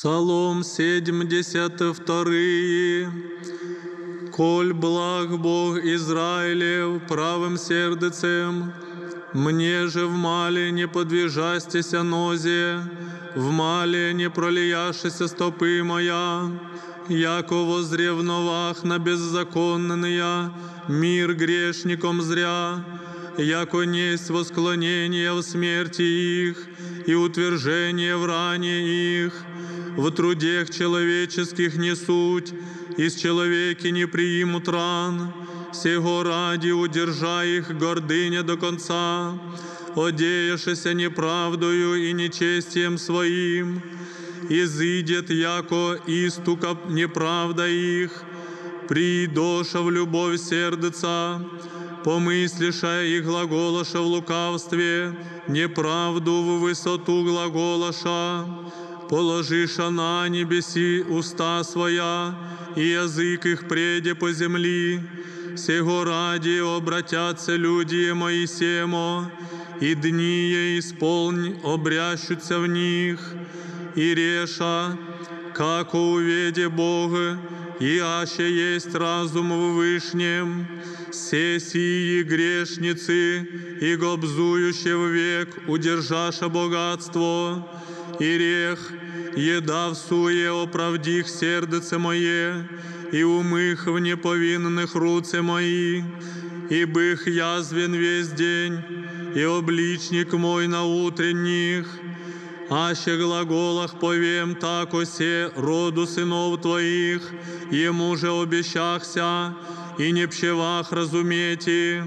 Псалом 72. Коль благ Бог Израилев правым сердцем, мне же в мале не подвижастися нозе, в мале не пролияшися стопы моя, яко возревновах на беззаконные, мир грешником зря, яко несть восклонение в смерти их и утверждение в ране их, в трудех человеческих не суть, из человеки не приимут ран, сего ради удержа их гордыня до конца, одеявшися неправдою и нечестием своим, изыдет яко истука неправда их, придоша в любовь сердца, помыслиша и глаголоша в лукавстве, неправду в высоту глаголоша, положиша на небеси уста своя, и язык их преде по земли, сего ради обратятся люди мои семо, и дни е исполнь обрящутся в них, и реша, как уведе Бога, и аще есть разум в Вышнем, все сии грешницы, и гобзующие в век удержаша богатство, и рех, еда в суе оправдих сердце мое, и умых в неповинных руце мои, и бых язвен весь день, и обличник мой на утренних, аще глаголах повем так осе роду сынов твоих, ему же обещахся, и не пщевах разумети,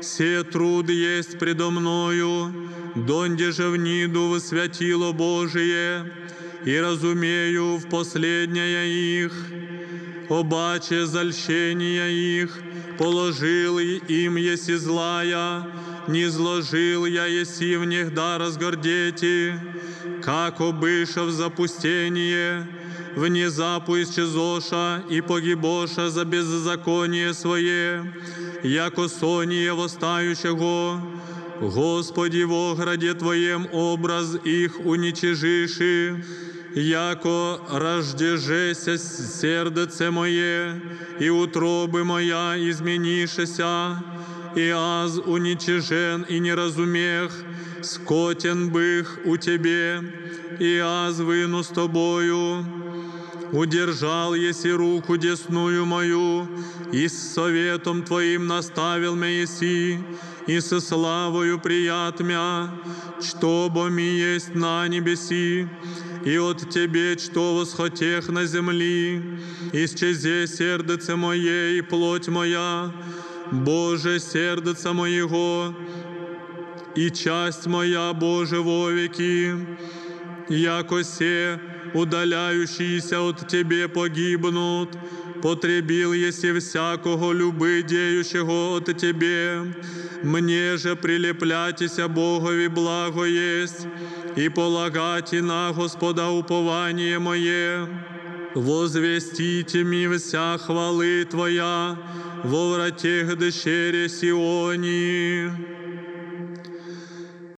все труд есть предо мною, донде же в ниду в святило Божие, и разумею в последнее их, обаче зальщения их, положил им еси злая, не зложил я еси в них да разгордети, как обыша в запустение, внезапу исчезоша и погибоша за беззаконие свое, яко соние восстающего, Господи, во граде Твоем образ их уничижиши, яко рождежеся сердце мое, и утробы моя изменишеся, и аз уничижен и не разумех, скотен бых у Тебе, и аз выну с Тобою. Удержал еси руку десную мою, и с советом Твоим наставил меня еси, и со славою прият мя, что ми есть на небеси, и от Тебе, что восхотех на земли, исчезе сердце мое и плоть моя, Боже, сердце моего, и часть моя, Боже, вовеки, яко се, удаляющиеся от Тебе погибнут, потребил еси всякого люби деющего от Тебе, мне же прилепляйтеся Богові благо есть, и полагати на Господа упование мое, возвестите ми вся хвалы Твоя во вратех дщере Сиони.